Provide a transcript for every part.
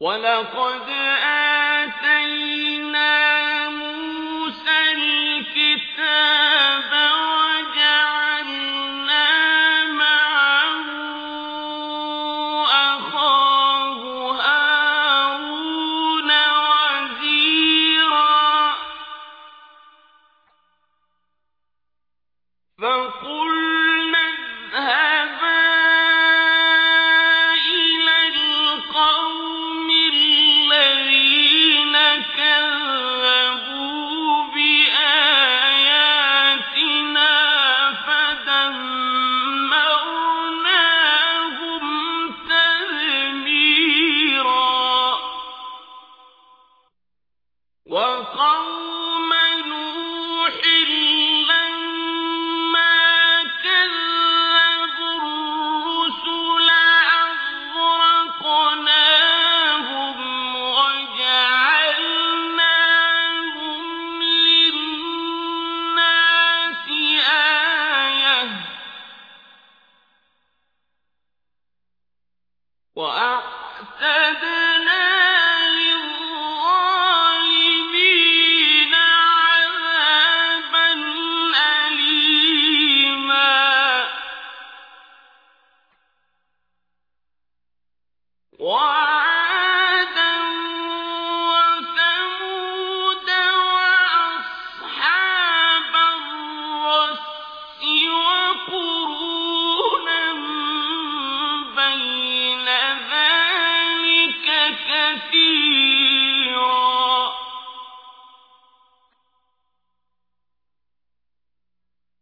ولقد آتينا موسى الكتاب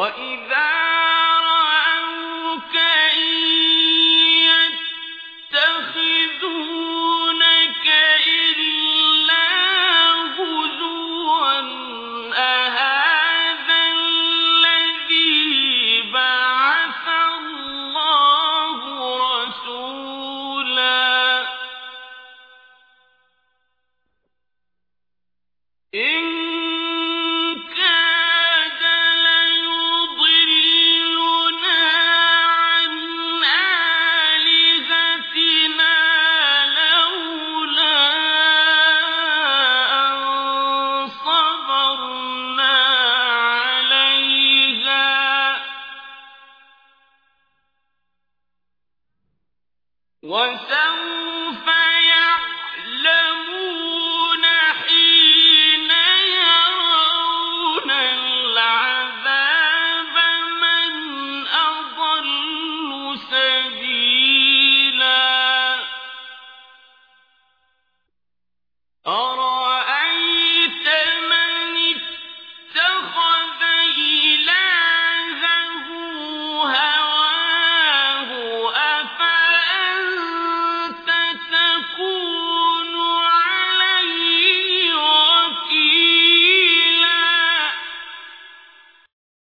وَإِذَا وسوى